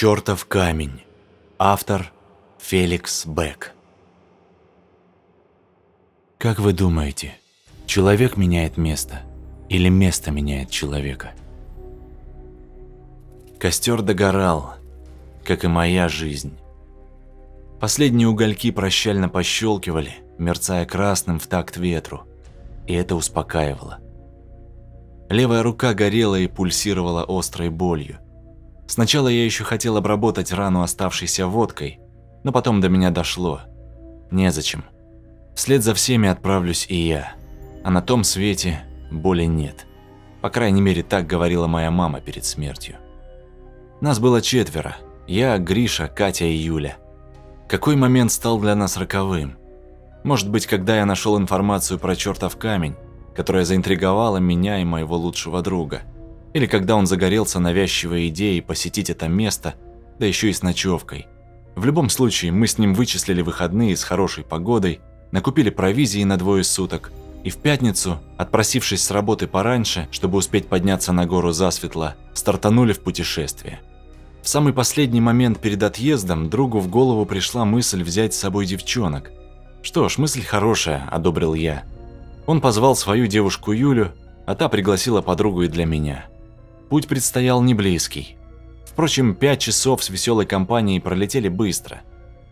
Чёртов камень. Автор Феликс Бек. Как вы думаете, человек меняет место или место меняет человека? Костер догорал, как и моя жизнь. Последние угольки прощально пощелкивали, мерцая красным в такт ветру, и это успокаивало. Левая рука горела и пульсировала острой болью. Сначала я еще хотел обработать рану оставшейся водкой, но потом до меня дошло. Незачем. Вслед за всеми отправлюсь и я. А на том свете боли нет. По крайней мере, так говорила моя мама перед смертью. Нас было четверо. Я, Гриша, Катя и Юля. Какой момент стал для нас роковым? Может быть, когда я нашел информацию про чертов камень, которая заинтриговала меня и моего лучшего друга. Или когда он загорелся навязчивой идеей посетить это место, да еще и с ночевкой. В любом случае, мы с ним вычислили выходные с хорошей погодой, накупили провизии на двое суток, и в пятницу, отпросившись с работы пораньше, чтобы успеть подняться на гору засветло, стартанули в путешествие. В самый последний момент перед отъездом другу в голову пришла мысль взять с собой девчонок. «Что ж, мысль хорошая», – одобрил я. Он позвал свою девушку Юлю, а та пригласила подругу и для меня. Путь предстоял не близкий. Впрочем, пять часов с веселой компанией пролетели быстро.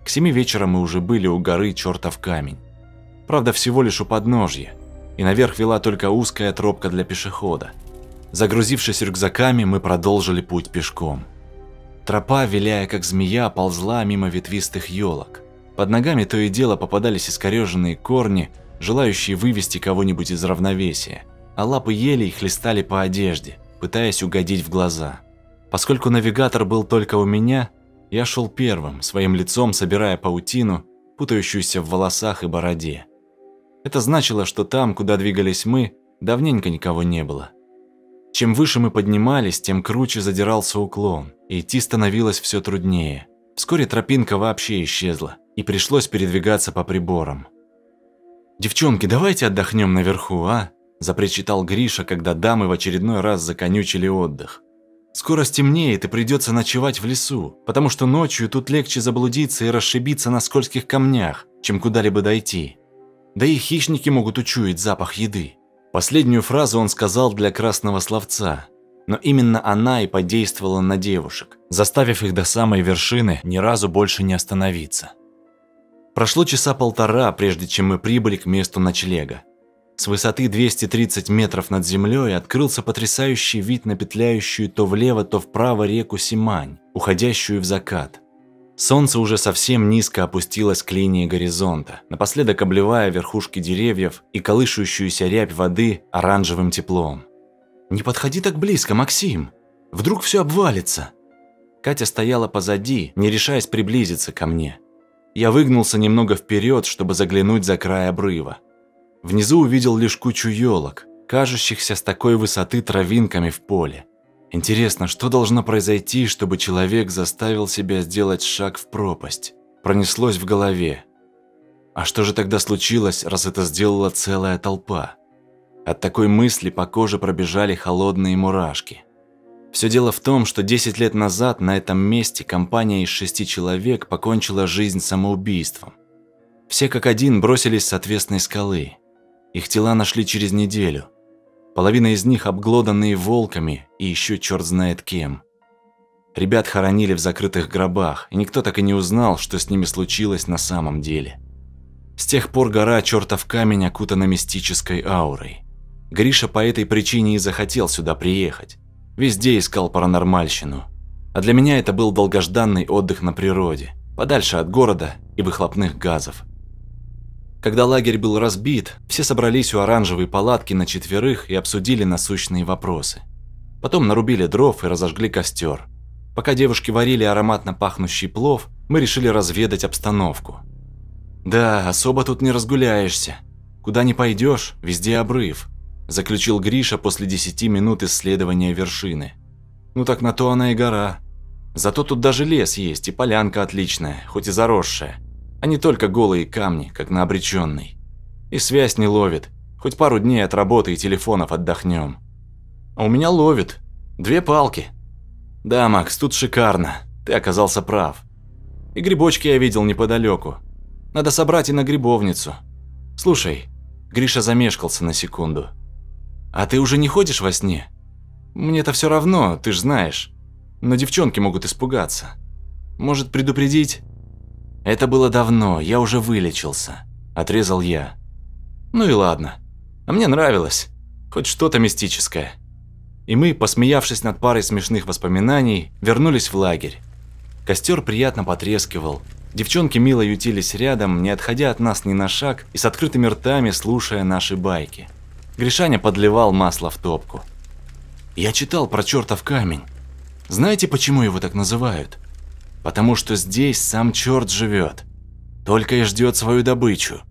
К семи вечера мы уже были у горы Чертов камень. Правда, всего лишь у подножья, и наверх вела только узкая тропка для пешехода. Загрузившись рюкзаками, мы продолжили путь пешком. Тропа, виляя как змея, ползла мимо ветвистых елок. Под ногами то и дело попадались искореженные корни – желающие вывести кого-нибудь из равновесия, а лапы елей хлестали по одежде, пытаясь угодить в глаза. Поскольку навигатор был только у меня, я шел первым, своим лицом собирая паутину, путающуюся в волосах и бороде. Это значило, что там, куда двигались мы, давненько никого не было. Чем выше мы поднимались, тем круче задирался уклон, и идти становилось все труднее. Вскоре тропинка вообще исчезла, и пришлось передвигаться по приборам. «Девчонки, давайте отдохнем наверху, а?» – запричитал Гриша, когда дамы в очередной раз законючили отдых. «Скоро стемнеет и придется ночевать в лесу, потому что ночью тут легче заблудиться и расшибиться на скользких камнях, чем куда-либо дойти. Да и хищники могут учуять запах еды». Последнюю фразу он сказал для красного словца, но именно она и подействовала на девушек, заставив их до самой вершины ни разу больше не остановиться. Прошло часа полтора, прежде чем мы прибыли к месту ночлега. С высоты 230 метров над землей открылся потрясающий вид на петляющую то влево, то вправо реку Симань, уходящую в закат. Солнце уже совсем низко опустилось к линии горизонта, напоследок обливая верхушки деревьев и колышущуюся рябь воды оранжевым теплом. «Не подходи так близко, Максим! Вдруг все обвалится!» Катя стояла позади, не решаясь приблизиться ко мне – я выгнулся немного вперед, чтобы заглянуть за край обрыва. Внизу увидел лишь кучу елок, кажущихся с такой высоты травинками в поле. Интересно, что должно произойти, чтобы человек заставил себя сделать шаг в пропасть? Пронеслось в голове. А что же тогда случилось, раз это сделала целая толпа? От такой мысли по коже пробежали холодные мурашки. Все дело в том, что 10 лет назад на этом месте компания из шести человек покончила жизнь самоубийством. Все как один бросились с отвесной скалы. Их тела нашли через неделю. Половина из них обглоданные волками и еще черт знает кем. Ребят хоронили в закрытых гробах, и никто так и не узнал, что с ними случилось на самом деле. С тех пор гора чертов камень окутана мистической аурой. Гриша по этой причине и захотел сюда приехать. Везде искал паранормальщину. А для меня это был долгожданный отдых на природе, подальше от города и выхлопных газов. Когда лагерь был разбит, все собрались у оранжевой палатки на четверых и обсудили насущные вопросы. Потом нарубили дров и разожгли костер. Пока девушки варили ароматно пахнущий плов, мы решили разведать обстановку. Да, особо тут не разгуляешься. Куда ни пойдешь, везде обрыв заключил Гриша после 10 минут исследования вершины. Ну так на то она и гора. Зато тут даже лес есть и полянка отличная, хоть и заросшая, не только голые камни, как на обреченной. И связь не ловит. Хоть пару дней от работы и телефонов отдохнем. А у меня ловит. Две палки. Да, Макс, тут шикарно. Ты оказался прав. И грибочки я видел неподалеку. Надо собрать и на грибовницу. Слушай, Гриша замешкался на секунду. А ты уже не ходишь во сне? Мне-то все равно, ты ж знаешь. Но девчонки могут испугаться. Может, предупредить? Это было давно, я уже вылечился. Отрезал я. Ну и ладно. А мне нравилось. Хоть что-то мистическое. И мы, посмеявшись над парой смешных воспоминаний, вернулись в лагерь. Костер приятно потрескивал. Девчонки мило ютились рядом, не отходя от нас ни на шаг и с открытыми ртами слушая наши байки. Гришаня подливал масло в топку. Я читал про чертов камень. Знаете, почему его так называют? Потому что здесь сам черт живет. Только и ждет свою добычу.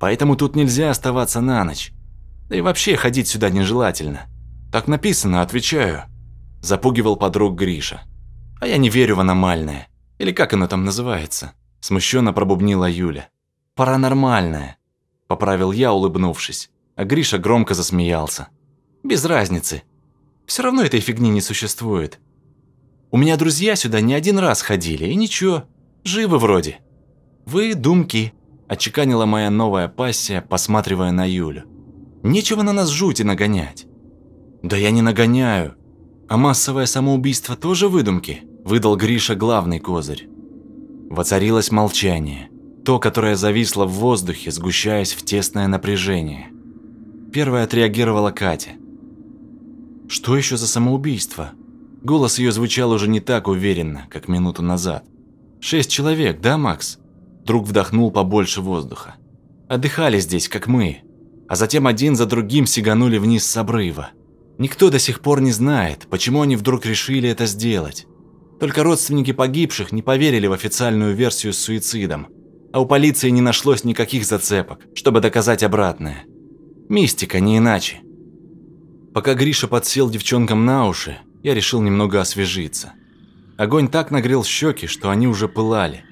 Поэтому тут нельзя оставаться на ночь. Да и вообще ходить сюда нежелательно. Так написано, отвечаю. Запугивал подруг Гриша. А я не верю в аномальное. Или как оно там называется? Смущенно пробубнила Юля. Паранормальное. Поправил я, улыбнувшись. А Гриша громко засмеялся. Без разницы. Все равно этой фигни не существует. У меня друзья сюда не один раз ходили, и ничего, живы вроде. Вы думки, отчеканила моя новая пассия, посматривая на Юлю. Нечего на нас жути нагонять. Да я не нагоняю. А массовое самоубийство тоже выдумки, выдал Гриша главный козырь. Воцарилось молчание, то, которое зависло в воздухе, сгущаясь в тесное напряжение. Первая отреагировала Катя. Что еще за самоубийство? Голос ее звучал уже не так уверенно, как минуту назад. Шесть человек, да, Макс? Друг вдохнул побольше воздуха. Отдыхали здесь, как мы, а затем один за другим сиганули вниз с обрыва. Никто до сих пор не знает, почему они вдруг решили это сделать. Только родственники погибших не поверили в официальную версию с суицидом, а у полиции не нашлось никаких зацепок, чтобы доказать обратное. Мистика, не иначе. Пока Гриша подсел девчонкам на уши, я решил немного освежиться. Огонь так нагрел щеки, что они уже пылали.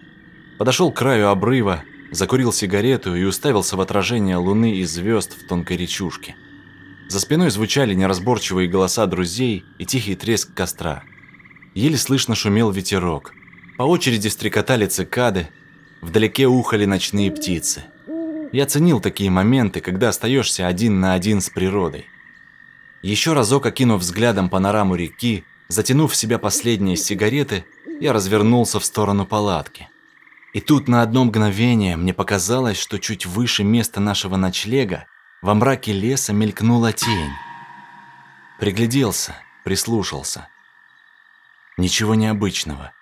Подошел к краю обрыва, закурил сигарету и уставился в отражение луны и звезд в тонкой речушке. За спиной звучали неразборчивые голоса друзей и тихий треск костра. Еле слышно шумел ветерок. По очереди стрекотали цикады, вдалеке ухали ночные птицы. Я ценил такие моменты, когда остаешься один на один с природой. Еще разок окинув взглядом панораму реки, затянув в себя последние сигареты, я развернулся в сторону палатки. И тут на одно мгновение мне показалось, что чуть выше места нашего ночлега во мраке леса мелькнула тень. Пригляделся, прислушался – Ничего необычного.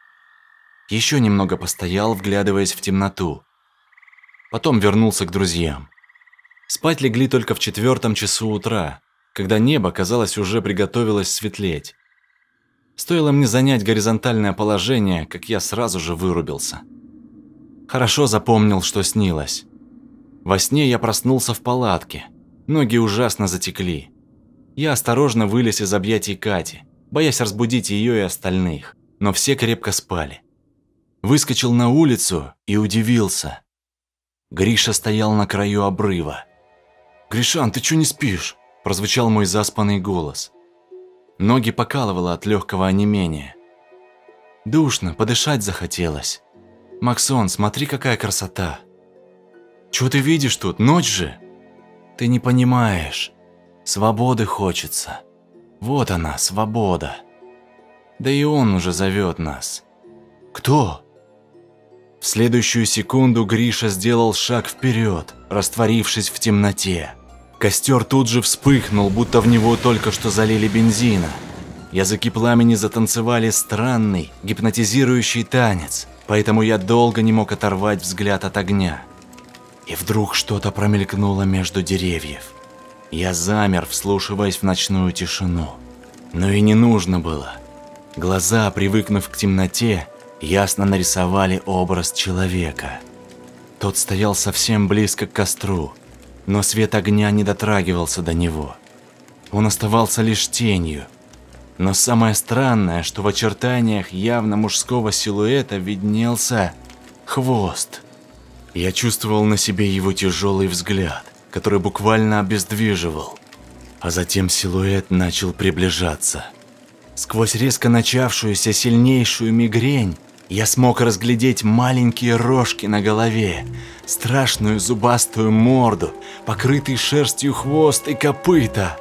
Еще немного постоял, вглядываясь в темноту. Потом вернулся к друзьям. Спать легли только в четвертом часу утра, когда небо, казалось, уже приготовилось светлеть. Стоило мне занять горизонтальное положение, как я сразу же вырубился. Хорошо запомнил, что снилось. Во сне я проснулся в палатке. Ноги ужасно затекли. Я осторожно вылез из объятий Кати боясь разбудить ее и остальных, но все крепко спали. Выскочил на улицу и удивился. Гриша стоял на краю обрыва. «Гришан, ты что не спишь?» – прозвучал мой заспанный голос. Ноги покалывало от легкого онемения. Душно, подышать захотелось. «Максон, смотри, какая красота!» «Чего ты видишь тут? Ночь же!» «Ты не понимаешь. Свободы хочется». Вот она, свобода. Да и он уже зовет нас. Кто? В следующую секунду Гриша сделал шаг вперед, растворившись в темноте. Костер тут же вспыхнул, будто в него только что залили бензина. Языки пламени затанцевали странный, гипнотизирующий танец, поэтому я долго не мог оторвать взгляд от огня. И вдруг что-то промелькнуло между деревьев. Я замер, вслушиваясь в ночную тишину. Но и не нужно было. Глаза, привыкнув к темноте, ясно нарисовали образ человека. Тот стоял совсем близко к костру, но свет огня не дотрагивался до него. Он оставался лишь тенью. Но самое странное, что в очертаниях явно мужского силуэта виднелся хвост. Я чувствовал на себе его тяжелый взгляд который буквально обездвиживал. А затем силуэт начал приближаться. Сквозь резко начавшуюся сильнейшую мигрень Я смог разглядеть маленькие рожки на голове, страшную зубастую морду, покрытый шерстью хвост и копыта.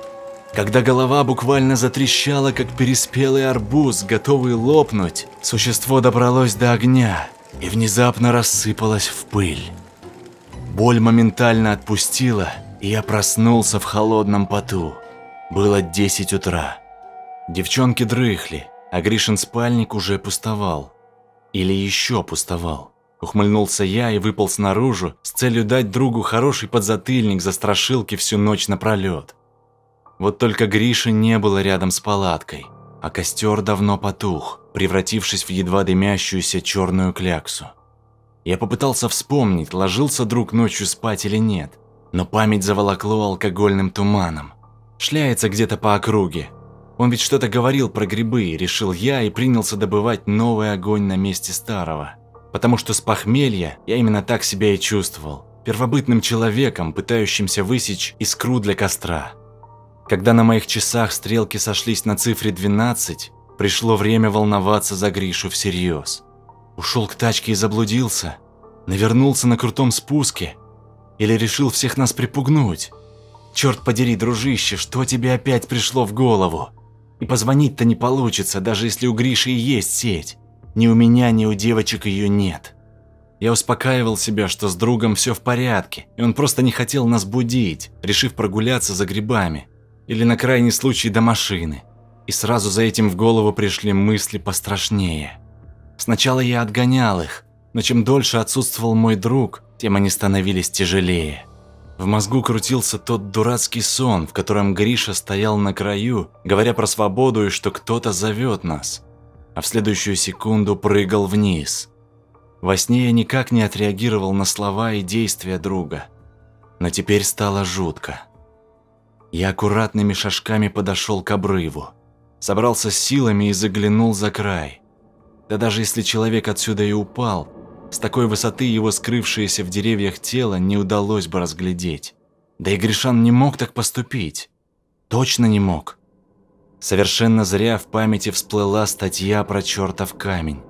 Когда голова буквально затрещала, как переспелый арбуз, готовый лопнуть, существо добралось до огня и внезапно рассыпалось в пыль. Боль моментально отпустила, и я проснулся в холодном поту. Было 10 утра. Девчонки дрыхли, а Гришин спальник уже пустовал. Или еще пустовал. Ухмыльнулся я и выпал снаружи с целью дать другу хороший подзатыльник за страшилки всю ночь напролет. Вот только Гриши не было рядом с палаткой, а костер давно потух, превратившись в едва дымящуюся черную кляксу. Я попытался вспомнить, ложился друг ночью спать или нет, но память заволокло алкогольным туманом. Шляется где-то по округе, он ведь что-то говорил про грибы, решил я и принялся добывать новый огонь на месте старого. Потому что с похмелья я именно так себя и чувствовал. Первобытным человеком, пытающимся высечь искру для костра. Когда на моих часах стрелки сошлись на цифре 12, пришло время волноваться за Гришу всерьез. Ушел к тачке и заблудился? Навернулся на крутом спуске? Или решил всех нас припугнуть? Черт подери, дружище, что тебе опять пришло в голову? И позвонить-то не получится, даже если у Гриши и есть сеть. Ни у меня, ни у девочек ее нет. Я успокаивал себя, что с другом все в порядке, и он просто не хотел нас будить, решив прогуляться за грибами. Или на крайний случай до машины. И сразу за этим в голову пришли мысли пострашнее. Сначала я отгонял их, но чем дольше отсутствовал мой друг, тем они становились тяжелее. В мозгу крутился тот дурацкий сон, в котором Гриша стоял на краю, говоря про свободу и что кто-то зовет нас, а в следующую секунду прыгал вниз. Во сне я никак не отреагировал на слова и действия друга, но теперь стало жутко. Я аккуратными шажками подошел к обрыву, собрался с силами и заглянул за край. Да даже если человек отсюда и упал, с такой высоты его скрывшееся в деревьях тело не удалось бы разглядеть. Да и Гришан не мог так поступить. Точно не мог. Совершенно зря в памяти всплыла статья про чертов камень.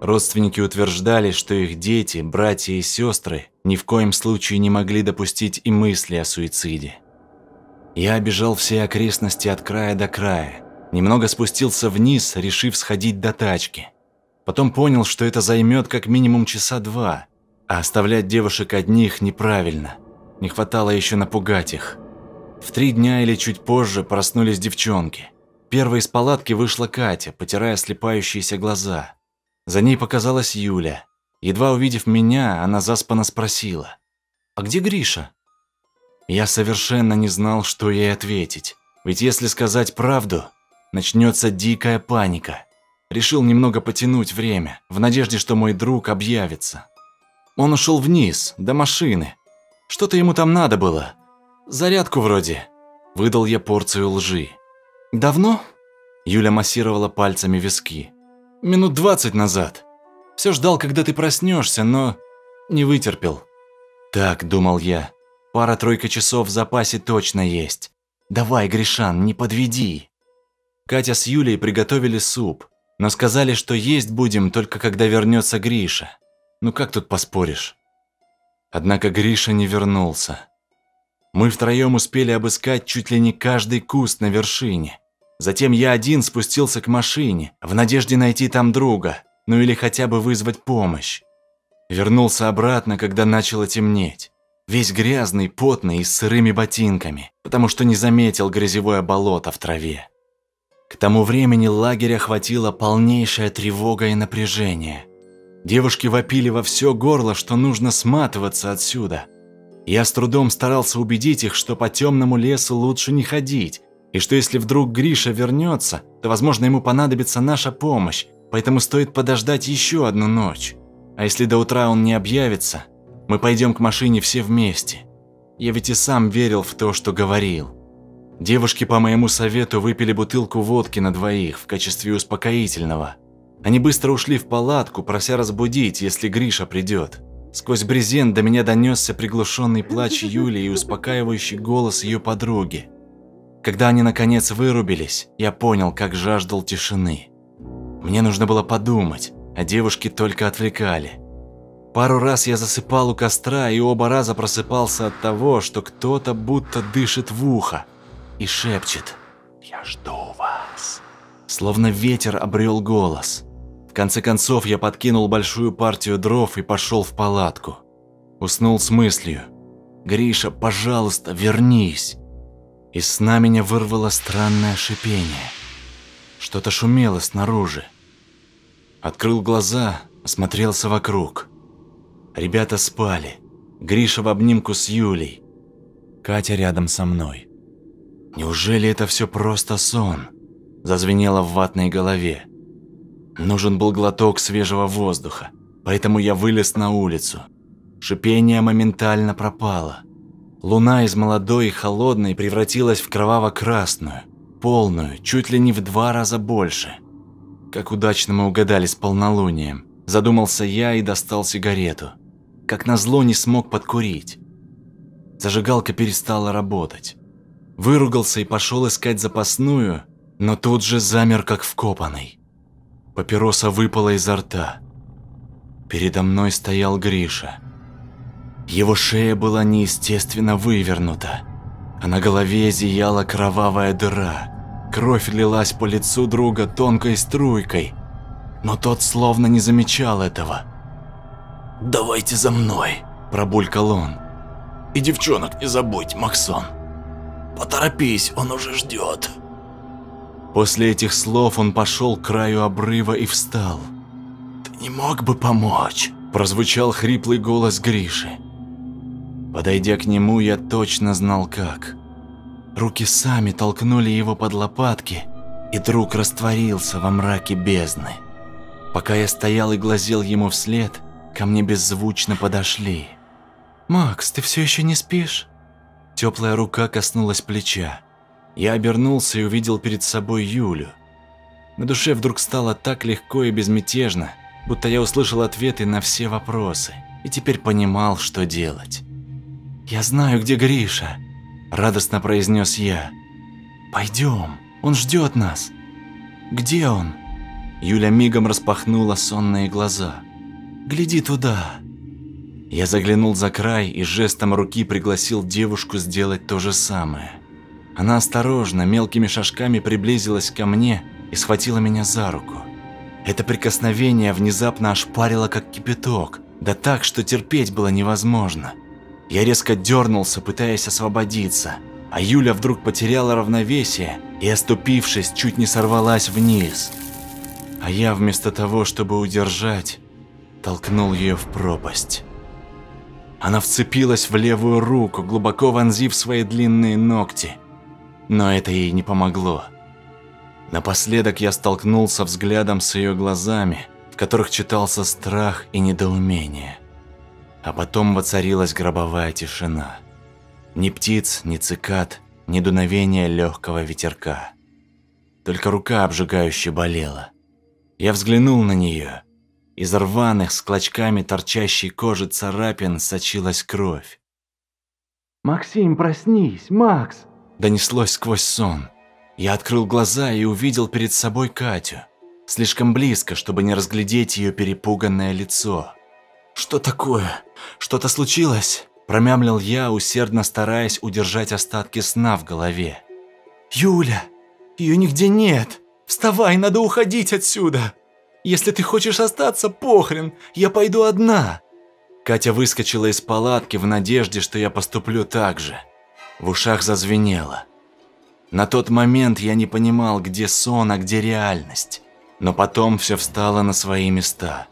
Родственники утверждали, что их дети, братья и сестры ни в коем случае не могли допустить и мысли о суициде. Я обежал все окрестности от края до края, немного спустился вниз, решив сходить до тачки – Потом понял, что это займет как минимум часа два, а оставлять девушек одних неправильно. Не хватало еще напугать их. В три дня или чуть позже проснулись девчонки. Первой из палатки вышла Катя, потирая слепающиеся глаза. За ней показалась Юля. Едва увидев меня, она заспанно спросила. «А где Гриша?» Я совершенно не знал, что ей ответить. Ведь если сказать правду, начнется дикая паника. Решил немного потянуть время, в надежде, что мой друг объявится. Он ушел вниз, до машины. Что-то ему там надо было. Зарядку вроде. Выдал я порцию лжи. «Давно?» Юля массировала пальцами виски. «Минут двадцать назад. Все ждал, когда ты проснешься, но не вытерпел». «Так», — думал я, — «пара-тройка часов в запасе точно есть. Давай, Гришан, не подведи». Катя с Юлей приготовили суп но сказали, что есть будем только когда вернется Гриша. Ну как тут поспоришь? Однако Гриша не вернулся. Мы втроем успели обыскать чуть ли не каждый куст на вершине. Затем я один спустился к машине, в надежде найти там друга, ну или хотя бы вызвать помощь. Вернулся обратно, когда начало темнеть. Весь грязный, потный и с сырыми ботинками, потому что не заметил грязевое болото в траве. К тому времени лагерь охватила полнейшая тревога и напряжение. Девушки вопили во все горло, что нужно сматываться отсюда. Я с трудом старался убедить их, что по темному лесу лучше не ходить, и что если вдруг Гриша вернется, то, возможно, ему понадобится наша помощь, поэтому стоит подождать еще одну ночь. А если до утра он не объявится, мы пойдем к машине все вместе. Я ведь и сам верил в то, что говорил. Девушки по моему совету выпили бутылку водки на двоих в качестве успокоительного. Они быстро ушли в палатку, прося разбудить, если Гриша придет. Сквозь брезент до меня донесся приглушенный плач Юли и успокаивающий голос ее подруги. Когда они наконец вырубились, я понял, как жаждал тишины. Мне нужно было подумать, а девушки только отвлекали. Пару раз я засыпал у костра и оба раза просыпался от того, что кто-то будто дышит в ухо и шепчет «Я жду вас». Словно ветер обрел голос. В конце концов я подкинул большую партию дров и пошел в палатку. Уснул с мыслью «Гриша, пожалуйста, вернись». Из сна меня вырвало странное шипение. Что-то шумело снаружи. Открыл глаза, осмотрелся вокруг. Ребята спали. Гриша в обнимку с Юлей. Катя рядом со мной. Неужели это все просто сон? Зазвенело в ватной голове. Нужен был глоток свежего воздуха, поэтому я вылез на улицу. Шипение моментально пропало. Луна из молодой и холодной превратилась в кроваво-красную, полную, чуть ли не в два раза больше. Как удачно мы угадали с полнолунием. Задумался я и достал сигарету как назло не смог подкурить. Зажигалка перестала работать. Выругался и пошел искать запасную, но тут же замер как вкопанный. Папироса выпала изо рта. Передо мной стоял Гриша. Его шея была неестественно вывернута, а на голове зияла кровавая дыра. Кровь лилась по лицу друга тонкой струйкой, но тот словно не замечал этого. «Давайте за мной», – пробулькал он. «И девчонок не забудь, Максон. Поторопись, он уже ждет». После этих слов он пошел к краю обрыва и встал. «Ты не мог бы помочь?» – прозвучал хриплый голос Гриши. Подойдя к нему, я точно знал как. Руки сами толкнули его под лопатки, и друг растворился во мраке бездны. Пока я стоял и глазел ему вслед, Ко мне беззвучно подошли. «Макс, ты все еще не спишь?» Теплая рука коснулась плеча. Я обернулся и увидел перед собой Юлю. На душе вдруг стало так легко и безмятежно, будто я услышал ответы на все вопросы и теперь понимал, что делать. «Я знаю, где Гриша», – радостно произнес я. «Пойдем, он ждет нас». «Где он?» Юля мигом распахнула сонные глаза. Гляди туда. Я заглянул за край и жестом руки пригласил девушку сделать то же самое. Она осторожно, мелкими шажками приблизилась ко мне и схватила меня за руку. Это прикосновение внезапно ошпарило как кипяток, да так, что терпеть было невозможно. Я резко дернулся, пытаясь освободиться, а Юля вдруг потеряла равновесие и, оступившись, чуть не сорвалась вниз. А я вместо того, чтобы удержать, толкнул ее в пропасть. Она вцепилась в левую руку, глубоко вонзив свои длинные ногти. Но это ей не помогло. Напоследок я столкнулся взглядом с ее глазами, в которых читался страх и недоумение. А потом воцарилась гробовая тишина. Ни птиц, ни цикад, ни дуновения легкого ветерка. Только рука обжигающе болела. Я взглянул на нее из рваных с клочками торчащей кожи царапин сочилась кровь. «Максим, проснись! Макс!» Донеслось сквозь сон. Я открыл глаза и увидел перед собой Катю. Слишком близко, чтобы не разглядеть ее перепуганное лицо. «Что такое? Что-то случилось?» Промямлил я, усердно стараясь удержать остатки сна в голове. «Юля! Ее нигде нет! Вставай, надо уходить отсюда!» Если ты хочешь остаться, похрен, я пойду одна». Катя выскочила из палатки в надежде, что я поступлю так же. В ушах зазвенело. На тот момент я не понимал, где сон, а где реальность. Но потом все встало на свои места.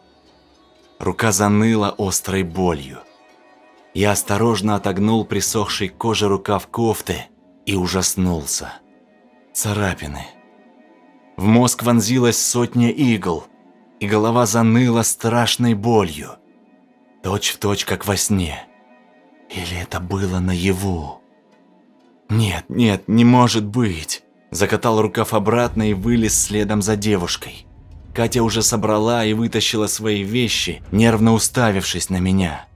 Рука заныла острой болью. Я осторожно отогнул присохший к коже рукав кофты и ужаснулся. Царапины. В мозг вонзилась сотня игл и голова заныла страшной болью. Точь в точь, как во сне. Или это было наяву? Нет, нет, не может быть. Закатал рукав обратно и вылез следом за девушкой. Катя уже собрала и вытащила свои вещи, нервно уставившись на меня.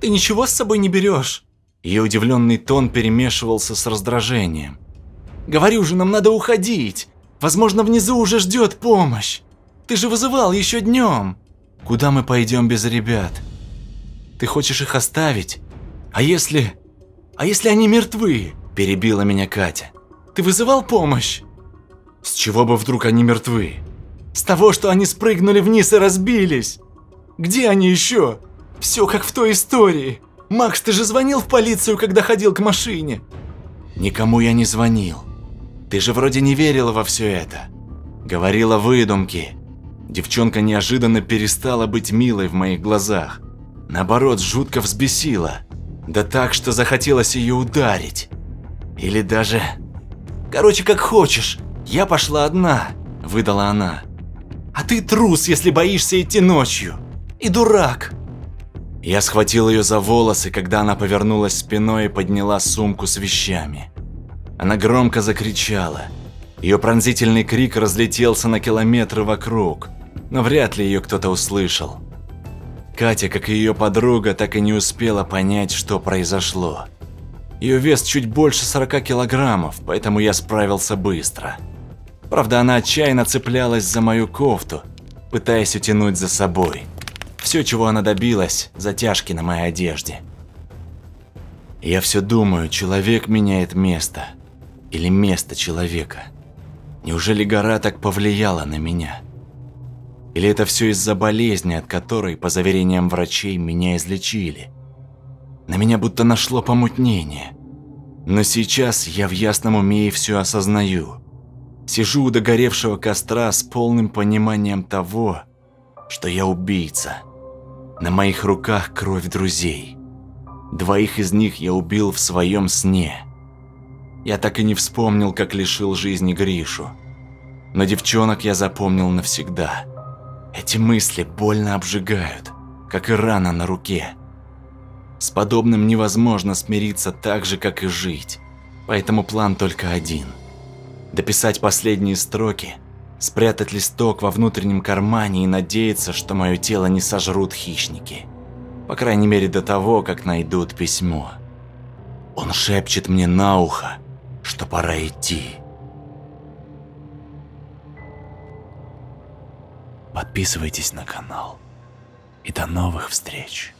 «Ты ничего с собой не берешь?» Ее удивленный тон перемешивался с раздражением. «Говорю же, нам надо уходить. Возможно, внизу уже ждет помощь». Ты же вызывал еще днем. Куда мы пойдем без ребят? Ты хочешь их оставить? А если... А если они мертвы? Перебила меня Катя. Ты вызывал помощь? С чего бы вдруг они мертвы? С того, что они спрыгнули вниз и разбились. Где они еще? Все как в той истории. Макс, ты же звонил в полицию, когда ходил к машине? Никому я не звонил. Ты же вроде не верила во все это. Говорила выдумки. Девчонка неожиданно перестала быть милой в моих глазах. Наоборот, жутко взбесила. Да так, что захотелось ее ударить. Или даже... Короче, как хочешь. Я пошла одна, выдала она. А ты трус, если боишься идти ночью. И дурак. Я схватил ее за волосы, когда она повернулась спиной и подняла сумку с вещами. Она громко закричала. Ее пронзительный крик разлетелся на километры вокруг, но вряд ли ее кто-то услышал. Катя, как и ее подруга, так и не успела понять, что произошло. Ее вес чуть больше 40 килограммов, поэтому я справился быстро. Правда, она отчаянно цеплялась за мою кофту, пытаясь утянуть за собой. Все, чего она добилась, затяжки на моей одежде. Я все думаю, человек меняет место. Или место человека. Неужели гора так повлияла на меня? Или это все из-за болезни, от которой, по заверениям врачей, меня излечили? На меня будто нашло помутнение. Но сейчас я в ясном уме и все осознаю. Сижу у догоревшего костра с полным пониманием того, что я убийца. На моих руках кровь друзей. Двоих из них я убил в своем сне. Я так и не вспомнил, как лишил жизни Гришу. Но девчонок я запомнил навсегда. Эти мысли больно обжигают, как и рана на руке. С подобным невозможно смириться так же, как и жить. Поэтому план только один. Дописать последние строки спрятать листок во внутреннем кармане и надеяться, что мое тело не сожрут хищники. По крайней мере до того, как найдут письмо. Он шепчет мне на ухо, что пора идти. Подписывайтесь на канал. И до новых встреч.